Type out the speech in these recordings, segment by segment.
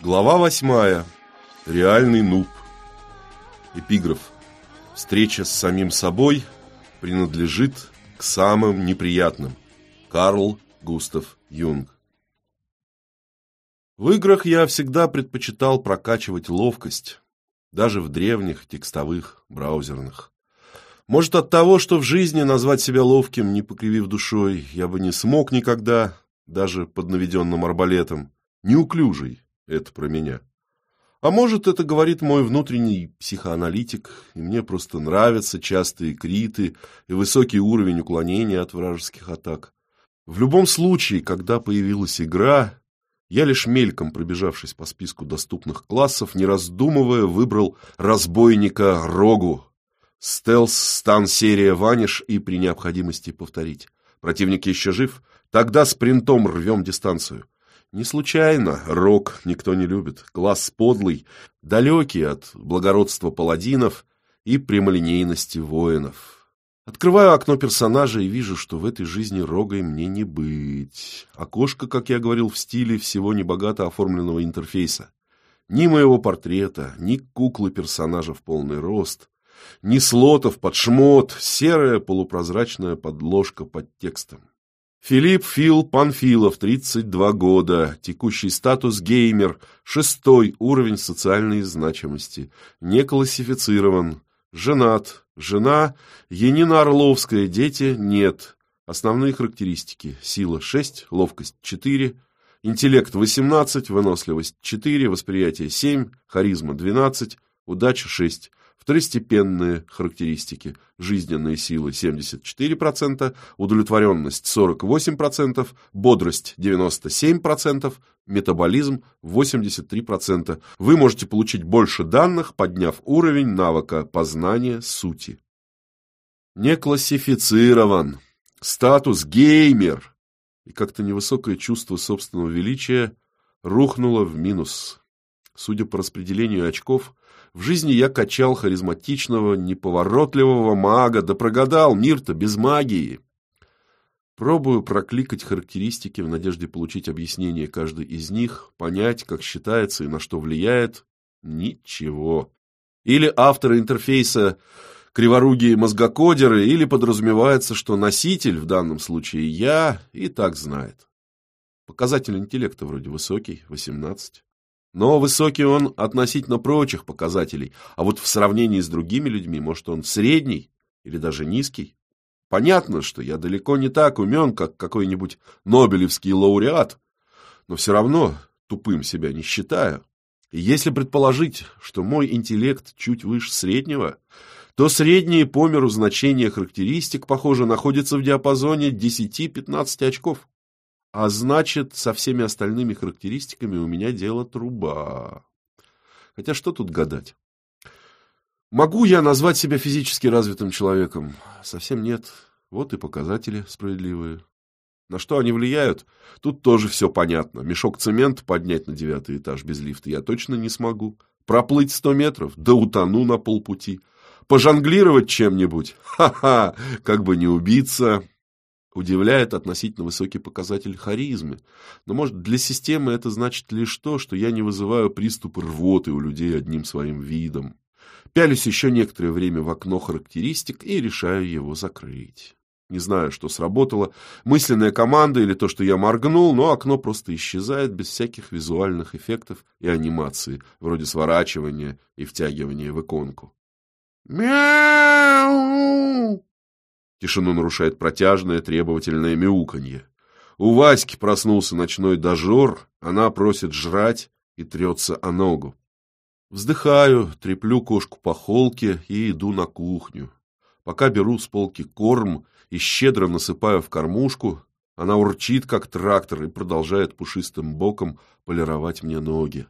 Глава восьмая. Реальный нуб. Эпиграф. Встреча с самим собой принадлежит к самым неприятным. Карл Густав Юнг. В играх я всегда предпочитал прокачивать ловкость, даже в древних текстовых браузерных. Может от того, что в жизни назвать себя ловким, не покривив душой, я бы не смог никогда, даже под наведенным арбалетом. Неуклюжий, это про меня. А может, это говорит мой внутренний психоаналитик, и мне просто нравятся частые криты и высокий уровень уклонения от вражеских атак. В любом случае, когда появилась игра, я лишь мельком пробежавшись по списку доступных классов, не раздумывая, выбрал разбойника Рогу. Стелс, стан, серия, ваниш и при необходимости повторить. Противник еще жив? Тогда спринтом рвем дистанцию. Не случайно рок никто не любит. Класс подлый, далекий от благородства паладинов и прямолинейности воинов. Открываю окно персонажа и вижу, что в этой жизни рогой мне не быть. Окошко, как я говорил, в стиле всего небогато оформленного интерфейса. Ни моего портрета, ни куклы персонажа в полный рост, ни слотов под шмот, серая полупрозрачная подложка под текстом. Филипп Фил Панфилов, 32 года, текущий статус геймер, шестой уровень социальной значимости, не классифицирован, женат, жена, Енина Орловская, дети нет. Основные характеристики. Сила 6, ловкость 4, интеллект 18, выносливость 4, восприятие 7, харизма 12, удача 6. Второстепенные характеристики. Жизненные силы 74%, удовлетворенность 48%, бодрость 97%, метаболизм 83%. Вы можете получить больше данных, подняв уровень навыка познания сути. Не классифицирован. Статус геймер. И как-то невысокое чувство собственного величия рухнуло в минус. Судя по распределению очков, в жизни я качал харизматичного, неповоротливого мага, да прогадал, мир-то без магии. Пробую прокликать характеристики в надежде получить объяснение каждой из них, понять, как считается и на что влияет. Ничего. Или авторы интерфейса криворугие мозгокодеры, или подразумевается, что носитель, в данном случае я, и так знает. Показатель интеллекта вроде высокий, 18. Но высокий он относительно прочих показателей, а вот в сравнении с другими людьми, может, он средний или даже низкий. Понятно, что я далеко не так умен, как какой-нибудь нобелевский лауреат, но все равно тупым себя не считаю. И если предположить, что мой интеллект чуть выше среднего, то средние по миру значения характеристик, похоже, находятся в диапазоне 10-15 очков. А значит, со всеми остальными характеристиками у меня дело труба. Хотя что тут гадать? Могу я назвать себя физически развитым человеком? Совсем нет. Вот и показатели справедливые. На что они влияют? Тут тоже все понятно. Мешок цемента поднять на девятый этаж без лифта я точно не смогу. Проплыть сто метров? Да утону на полпути. Пожонглировать чем-нибудь? Ха-ха! Как бы не убиться. Удивляет относительно высокий показатель харизмы. Но, может, для системы это значит лишь то, что я не вызываю приступы рвоты у людей одним своим видом. Пялюсь еще некоторое время в окно характеристик и решаю его закрыть. Не знаю, что сработало, мысленная команда или то, что я моргнул, но окно просто исчезает без всяких визуальных эффектов и анимации, вроде сворачивания и втягивания в иконку. «Мяу!» Тишину нарушает протяжное требовательное мяуканье. У Васьки проснулся ночной дожор, она просит жрать и трется о ногу. Вздыхаю, треплю кошку по холке и иду на кухню. Пока беру с полки корм и щедро насыпаю в кормушку, она урчит, как трактор, и продолжает пушистым боком полировать мне ноги.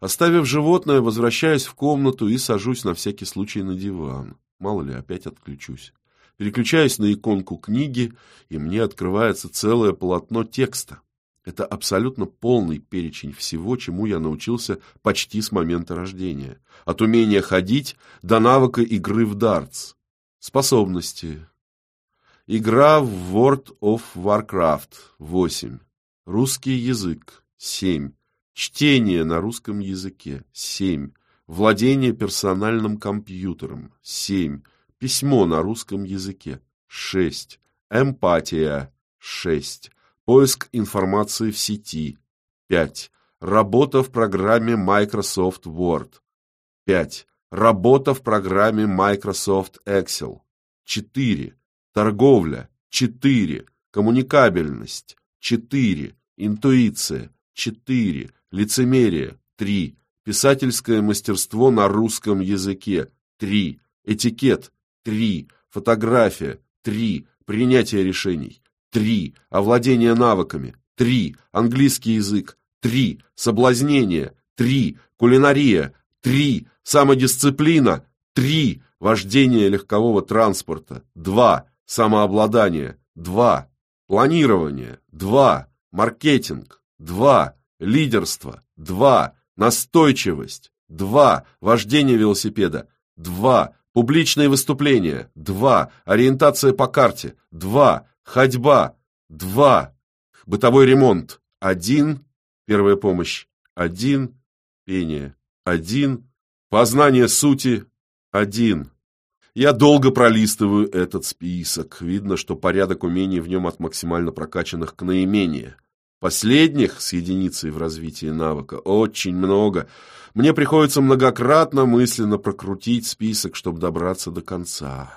Оставив животное, возвращаюсь в комнату и сажусь на всякий случай на диван. Мало ли, опять отключусь. Переключаюсь на иконку книги, и мне открывается целое полотно текста. Это абсолютно полный перечень всего, чему я научился почти с момента рождения. От умения ходить до навыка игры в дартс. Способности. Игра в World of Warcraft 8. Русский язык 7. Чтение на русском языке – 7. Владение персональным компьютером – 7. Письмо на русском языке – 6. Эмпатия – 6. Поиск информации в сети – 5. Работа в программе Microsoft Word – 5. Работа в программе Microsoft Excel – 4. Торговля – 4. Коммуникабельность – 4. Интуиция – 4. Лицемерие – 3. Писательское мастерство на русском языке – 3. Этикет – 3. Фотография – 3. Принятие решений – 3. Овладение навыками – 3. Английский язык – 3. Соблазнение – 3. Кулинария – 3. Самодисциплина – 3. Вождение легкового транспорта – 2. Самообладание – 2. Планирование – 2. Маркетинг – 2. Лидерство. 2. Настойчивость. 2. Вождение велосипеда. 2. Публичные выступления. 2. Ориентация по карте. 2. Ходьба. 2. Бытовой ремонт. 1. Первая помощь. 1. Пение. 1. Познание сути. 1. Я долго пролистываю этот список. Видно, что порядок умений в нем от максимально прокачанных к наименее. Последних с единицей в развитии навыка очень много. Мне приходится многократно мысленно прокрутить список, чтобы добраться до конца.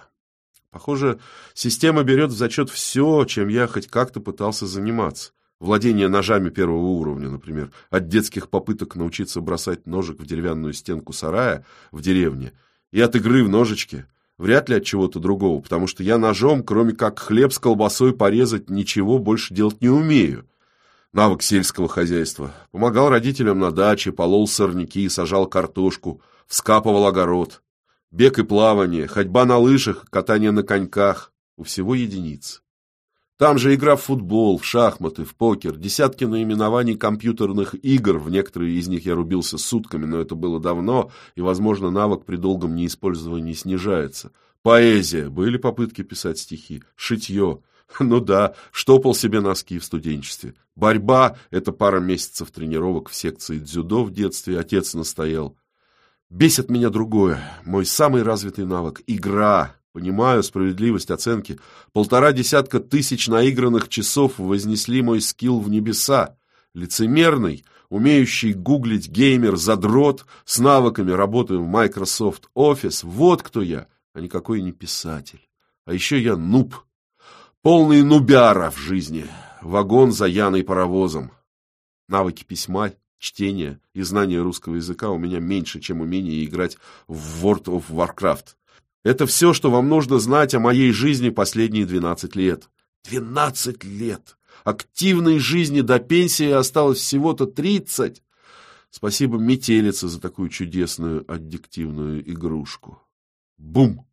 Похоже, система берет в зачет все, чем я хоть как-то пытался заниматься. Владение ножами первого уровня, например, от детских попыток научиться бросать ножик в деревянную стенку сарая в деревне и от игры в ножички, вряд ли от чего-то другого, потому что я ножом, кроме как хлеб с колбасой порезать, ничего больше делать не умею навык сельского хозяйства. Помогал родителям на даче, полол сорняки, сажал картошку, вскапывал огород. Бег и плавание, ходьба на лыжах, катание на коньках. У всего единиц. Там же игра в футбол, в шахматы, в покер, десятки наименований компьютерных игр, в некоторые из них я рубился сутками, но это было давно, и, возможно, навык при долгом неиспользовании снижается. Поэзия, были попытки писать стихи, шитье, Ну да, штопал себе носки в студенчестве. Борьба – это пара месяцев тренировок в секции дзюдо в детстве, отец настоял. Бесит меня другое, мой самый развитый навык – игра. Понимаю справедливость оценки. Полтора десятка тысяч наигранных часов вознесли мой скилл в небеса. Лицемерный, умеющий гуглить геймер-задрот, с навыками работы в Microsoft Office – вот кто я, а никакой не писатель. А еще я нуб – Полный нубяра в жизни. Вагон за Яной паровозом. Навыки письма, чтения и знания русского языка у меня меньше, чем умение играть в World of Warcraft. Это все, что вам нужно знать о моей жизни последние 12 лет. 12 лет! Активной жизни до пенсии осталось всего-то 30. Спасибо метелице за такую чудесную аддиктивную игрушку. Бум!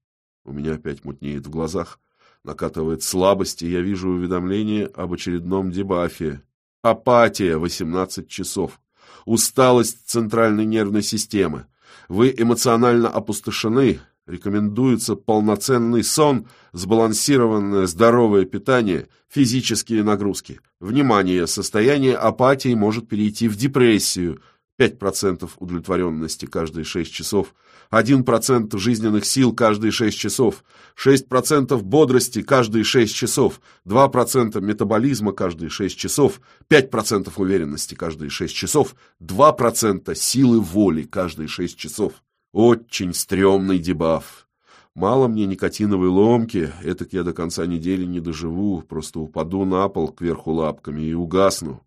У меня опять мутнеет в глазах. Накатывает слабость, и я вижу уведомление об очередном дебафе. Апатия 18 часов. Усталость центральной нервной системы. Вы эмоционально опустошены. Рекомендуется полноценный сон, сбалансированное здоровое питание, физические нагрузки. Внимание, состояние апатии может перейти в депрессию. 5% удовлетворенности каждые 6 часов – 1% жизненных сил каждые 6 часов, 6% бодрости каждые 6 часов, 2% метаболизма каждые 6 часов, 5% уверенности каждые 6 часов, 2% силы воли каждые 6 часов. Очень стрёмный дебаф. Мало мне никотиновой ломки, этак я до конца недели не доживу, просто упаду на пол кверху лапками и угасну.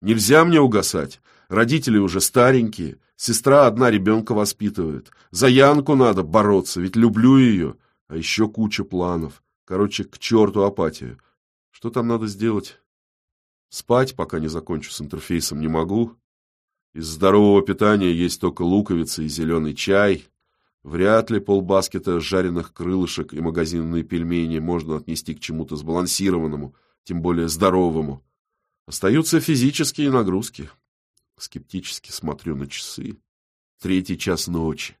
Нельзя мне угасать. Родители уже старенькие, сестра одна ребенка воспитывает. За Янку надо бороться, ведь люблю ее. А еще куча планов. Короче, к черту апатию. Что там надо сделать? Спать, пока не закончу с интерфейсом, не могу. Из здорового питания есть только луковица и зеленый чай. Вряд ли полбаскета жареных крылышек и магазинные пельмени можно отнести к чему-то сбалансированному, тем более здоровому. Остаются физические нагрузки. Скептически смотрю на часы. Третий час ночи.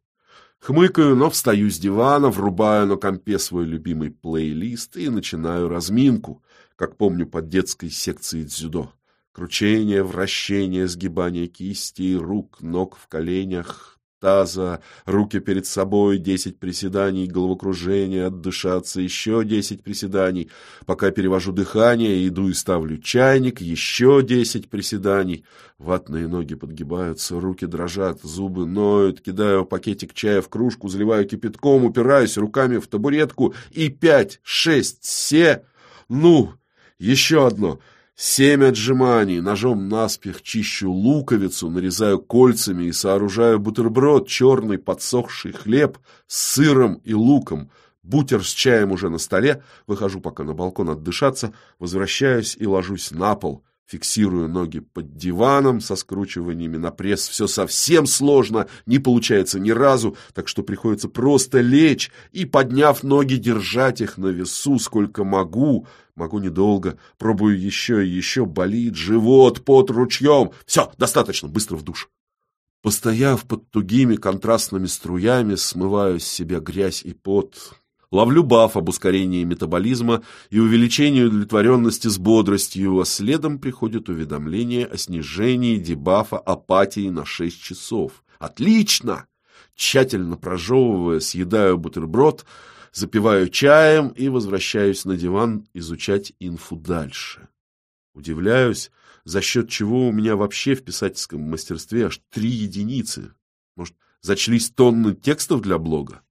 Хмыкаю, но встаю с дивана, врубаю на компе свой любимый плейлист и начинаю разминку, как помню под детской секцией дзюдо. Кручение, вращение, сгибание кисти, рук, ног в коленях, таза, руки перед собой, десять приседаний, головокружение, отдышаться, еще десять приседаний. Пока перевожу дыхание, иду и ставлю чайник, еще десять приседаний. Ватные ноги подгибаются, руки дрожат, зубы ноют, кидаю пакетик чая в кружку, заливаю кипятком, упираюсь руками в табуретку и пять, шесть, се... Ну, еще одно — Семь отжиманий, ножом наспех чищу луковицу, нарезаю кольцами и сооружаю бутерброд, черный подсохший хлеб с сыром и луком. Бутер с чаем уже на столе, выхожу пока на балкон отдышаться, возвращаюсь и ложусь на пол. Фиксирую ноги под диваном со скручиваниями на пресс. Все совсем сложно, не получается ни разу, так что приходится просто лечь и, подняв ноги, держать их на весу, сколько могу. Могу недолго, пробую еще и еще, болит живот под ручьем. Все, достаточно, быстро в душ. Постояв под тугими контрастными струями, смываю с себя грязь и пот. Ловлю баф об ускорении метаболизма и увеличении удовлетворенности с бодростью, а следом приходит уведомление о снижении дебафа апатии на 6 часов. Отлично! Тщательно прожевывая, съедаю бутерброд, запиваю чаем и возвращаюсь на диван изучать инфу дальше. Удивляюсь, за счет чего у меня вообще в писательском мастерстве аж три единицы. Может, зачлись тонны текстов для блога?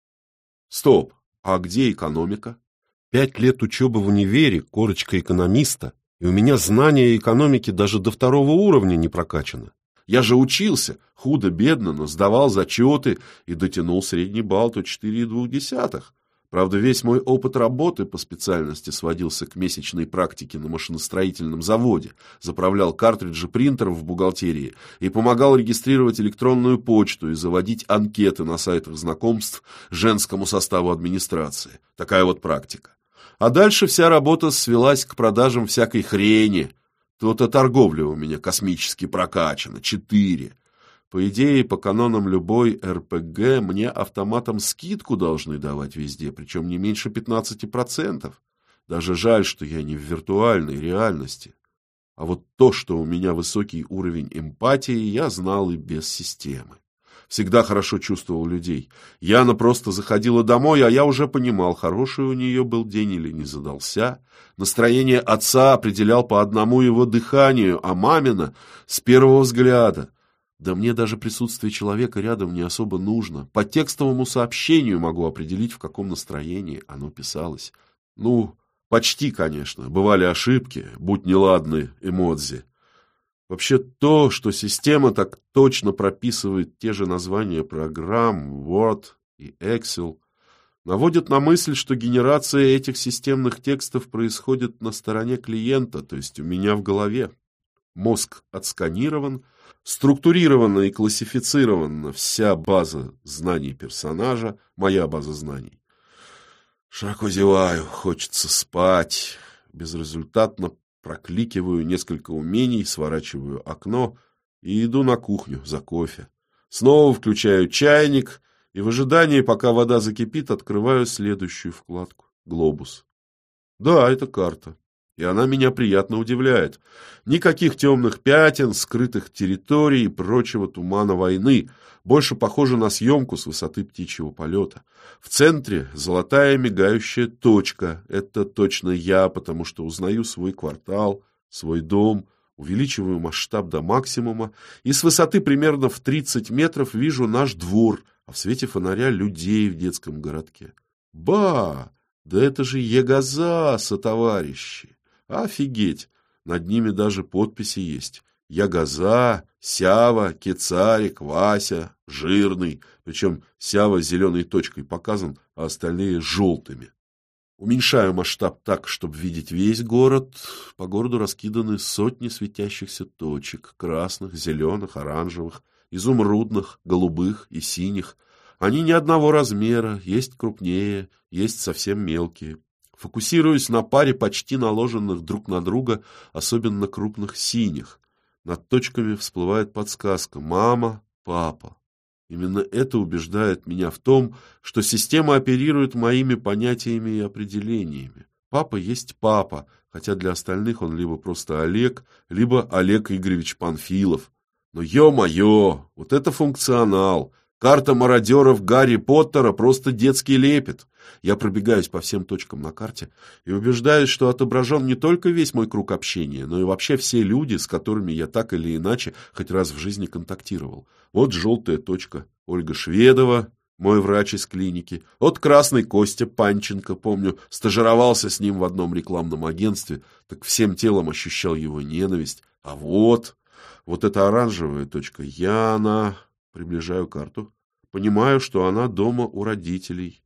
Стоп! А где экономика? Пять лет учебы в универе, корочка экономиста, и у меня знания экономики даже до второго уровня не прокачаны. Я же учился, худо-бедно, но сдавал зачеты и дотянул средний балл до 4,2. Правда, весь мой опыт работы по специальности сводился к месячной практике на машиностроительном заводе, заправлял картриджи принтеров в бухгалтерии и помогал регистрировать электронную почту и заводить анкеты на сайтах знакомств женскому составу администрации. Такая вот практика. А дальше вся работа свелась к продажам всякой хрени. То-то торговля у меня космически прокачана. Четыре. По идее, по канонам любой РПГ мне автоматом скидку должны давать везде, причем не меньше 15%. Даже жаль, что я не в виртуальной реальности. А вот то, что у меня высокий уровень эмпатии, я знал и без системы. Всегда хорошо чувствовал людей. Яна просто заходила домой, а я уже понимал, хороший у нее был день или не задался. Настроение отца определял по одному его дыханию, а мамина — с первого взгляда. Да мне даже присутствие человека рядом не особо нужно. По текстовому сообщению могу определить, в каком настроении оно писалось. Ну, почти, конечно. Бывали ошибки, будь неладны эмодзи. Вообще то, что система так точно прописывает те же названия программ, Word и Excel, наводит на мысль, что генерация этих системных текстов происходит на стороне клиента, то есть у меня в голове. Мозг отсканирован, Структурирована и классифицирована вся база знаний персонажа, моя база знаний. Широко зеваю, хочется спать. Безрезультатно прокликиваю несколько умений, сворачиваю окно и иду на кухню за кофе. Снова включаю чайник и в ожидании, пока вода закипит, открываю следующую вкладку — глобус. Да, это карта и она меня приятно удивляет. Никаких темных пятен, скрытых территорий и прочего тумана войны. Больше похоже на съемку с высоты птичьего полета. В центре золотая мигающая точка. Это точно я, потому что узнаю свой квартал, свой дом, увеличиваю масштаб до максимума и с высоты примерно в 30 метров вижу наш двор, а в свете фонаря людей в детском городке. Ба! Да это же Егазаса, товарищи! Офигеть! Над ними даже подписи есть. Ягоза, Сява, Кецарик, Вася, Жирный. Причем Сява зеленой точкой показан, а остальные желтыми. Уменьшаю масштаб так, чтобы видеть весь город. По городу раскиданы сотни светящихся точек. Красных, зеленых, оранжевых, изумрудных, голубых и синих. Они не одного размера, есть крупнее, есть совсем мелкие. Фокусируюсь на паре почти наложенных друг на друга, особенно крупных синих. Над точками всплывает подсказка «мама», «папа». Именно это убеждает меня в том, что система оперирует моими понятиями и определениями. Папа есть папа, хотя для остальных он либо просто Олег, либо Олег Игоревич Панфилов. Но ё-моё, вот это функционал! Карта мародеров Гарри Поттера просто детский лепет. Я пробегаюсь по всем точкам на карте и убеждаюсь, что отображен не только весь мой круг общения, но и вообще все люди, с которыми я так или иначе хоть раз в жизни контактировал. Вот желтая точка. Ольга Шведова, мой врач из клиники. Вот красный Костя Панченко, помню, стажировался с ним в одном рекламном агентстве, так всем телом ощущал его ненависть. А вот, вот эта оранжевая точка Яна. Приближаю карту. Понимаю, что она дома у родителей.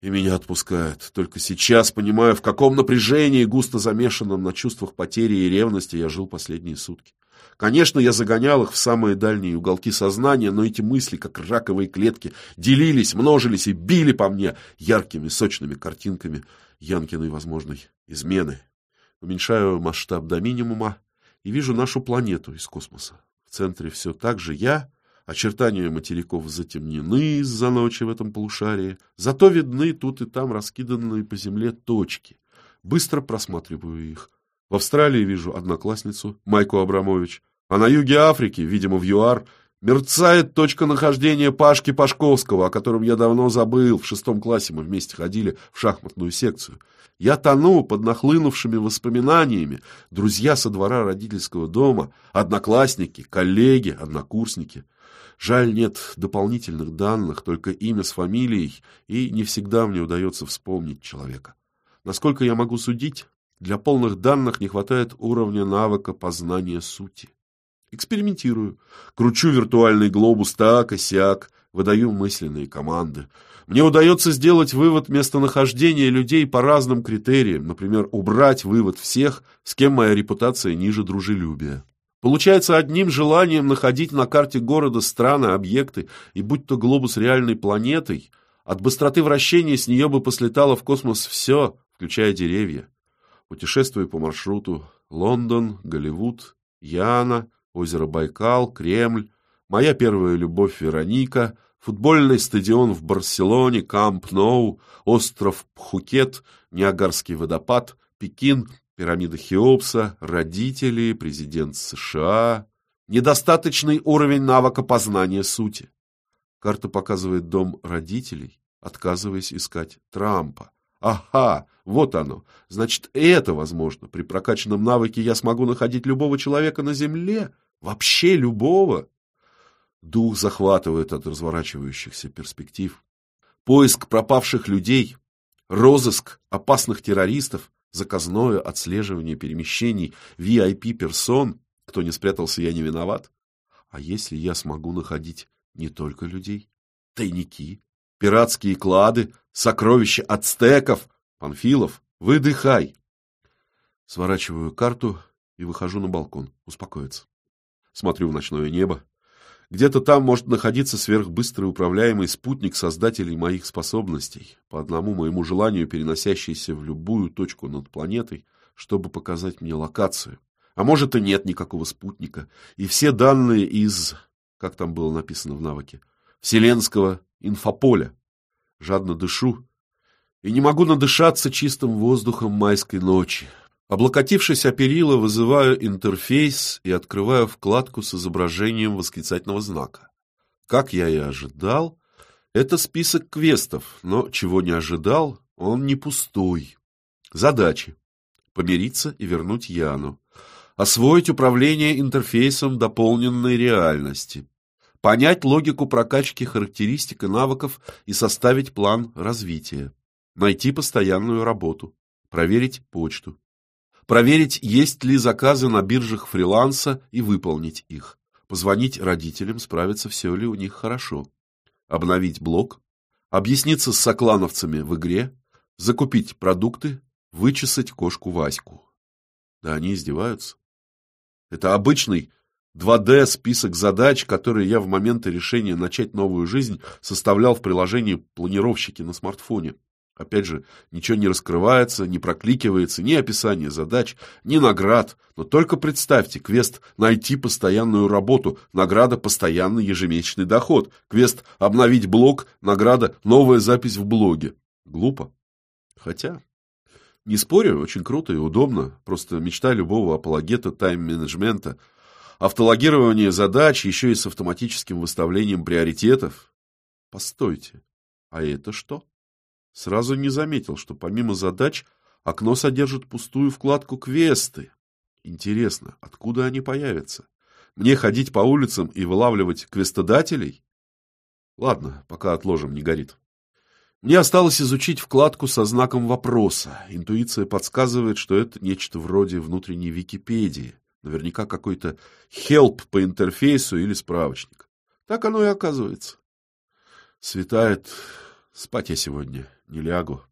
И меня отпускает. Только сейчас понимаю, в каком напряжении, густо замешанном на чувствах потери и ревности, я жил последние сутки. Конечно, я загонял их в самые дальние уголки сознания, но эти мысли, как раковые клетки, делились, множились и били по мне яркими, сочными картинками Янкиной возможной измены. Уменьшаю масштаб до минимума и вижу нашу планету из космоса. В центре все так же я, очертания материков затемнены из-за ночи в этом полушарии, зато видны тут и там раскиданные по земле точки. Быстро просматриваю их. В Австралии вижу одноклассницу, Майку Абрамович, а на юге Африки, видимо, в ЮАР, мерцает точка нахождения Пашки Пашковского, о котором я давно забыл. В шестом классе мы вместе ходили в шахматную секцию. Я тону под нахлынувшими воспоминаниями. Друзья со двора родительского дома, одноклассники, коллеги, однокурсники. Жаль, нет дополнительных данных, только имя с фамилией, и не всегда мне удается вспомнить человека. Насколько я могу судить, для полных данных не хватает уровня навыка познания сути. Экспериментирую. Кручу виртуальный глобус так и сяк, выдаю мысленные команды. Мне удается сделать вывод местонахождения людей по разным критериям, например, убрать вывод всех, с кем моя репутация ниже дружелюбия. Получается, одним желанием находить на карте города страны, объекты, и будь то глобус реальной планетой, от быстроты вращения с нее бы послетало в космос все, включая деревья. Путешествую по маршруту Лондон, Голливуд, Яна, озеро Байкал, Кремль, моя первая любовь Вероника, футбольный стадион в Барселоне, Камп Ноу, остров Пхукет, Ниагарский водопад, Пекин, пирамида Хеопса, родители, президент США. Недостаточный уровень навыка познания сути. Карта показывает дом родителей, отказываясь искать Трампа. Ага, вот оно. Значит, это возможно. При прокачанном навыке я смогу находить любого человека на Земле. Вообще любого. Дух захватывает от разворачивающихся перспектив. Поиск пропавших людей, розыск опасных террористов, заказное отслеживание перемещений VIP-персон. Кто не спрятался, я не виноват. А если я смогу находить не только людей? Тайники, пиратские клады, сокровища ацтеков, панфилов, выдыхай. Сворачиваю карту и выхожу на балкон, успокоиться. Смотрю в ночное небо. Где-то там может находиться сверхбыстрый управляемый спутник создателей моих способностей, по одному моему желанию переносящийся в любую точку над планетой, чтобы показать мне локацию. А может и нет никакого спутника, и все данные из, как там было написано в навыке, вселенского инфополя. Жадно дышу и не могу надышаться чистым воздухом майской ночи. Облокотившись о перила, вызываю интерфейс и открываю вкладку с изображением восклицательного знака. Как я и ожидал, это список квестов, но чего не ожидал, он не пустой. Задачи. Помириться и вернуть Яну. Освоить управление интерфейсом дополненной реальности. Понять логику прокачки характеристик и навыков и составить план развития. Найти постоянную работу. Проверить почту. Проверить, есть ли заказы на биржах фриланса и выполнить их. Позвонить родителям, справиться, все ли у них хорошо. Обновить блог. Объясниться с соклановцами в игре. Закупить продукты. Вычесать кошку Ваську. Да они издеваются. Это обычный 2D список задач, которые я в моменты решения начать новую жизнь составлял в приложении планировщики на смартфоне. Опять же, ничего не раскрывается, не прокликивается, ни описание задач, ни наград. Но только представьте, квест «Найти постоянную работу», награда «Постоянный ежемесячный доход», квест «Обновить блог», награда «Новая запись в блоге». Глупо. Хотя, Не спорю, очень круто и удобно. Просто мечта любого апологета тайм-менеджмента. Автологирование задач еще и с автоматическим выставлением приоритетов. Постойте, а это что? Сразу не заметил, что помимо задач окно содержит пустую вкладку «Квесты». Интересно, откуда они появятся? Мне ходить по улицам и вылавливать квестодателей? Ладно, пока отложим, не горит. Мне осталось изучить вкладку со знаком вопроса. Интуиция подсказывает, что это нечто вроде внутренней Википедии. Наверняка какой-то хелп по интерфейсу или справочник. Так оно и оказывается. Светает. Спать я сегодня не лягу.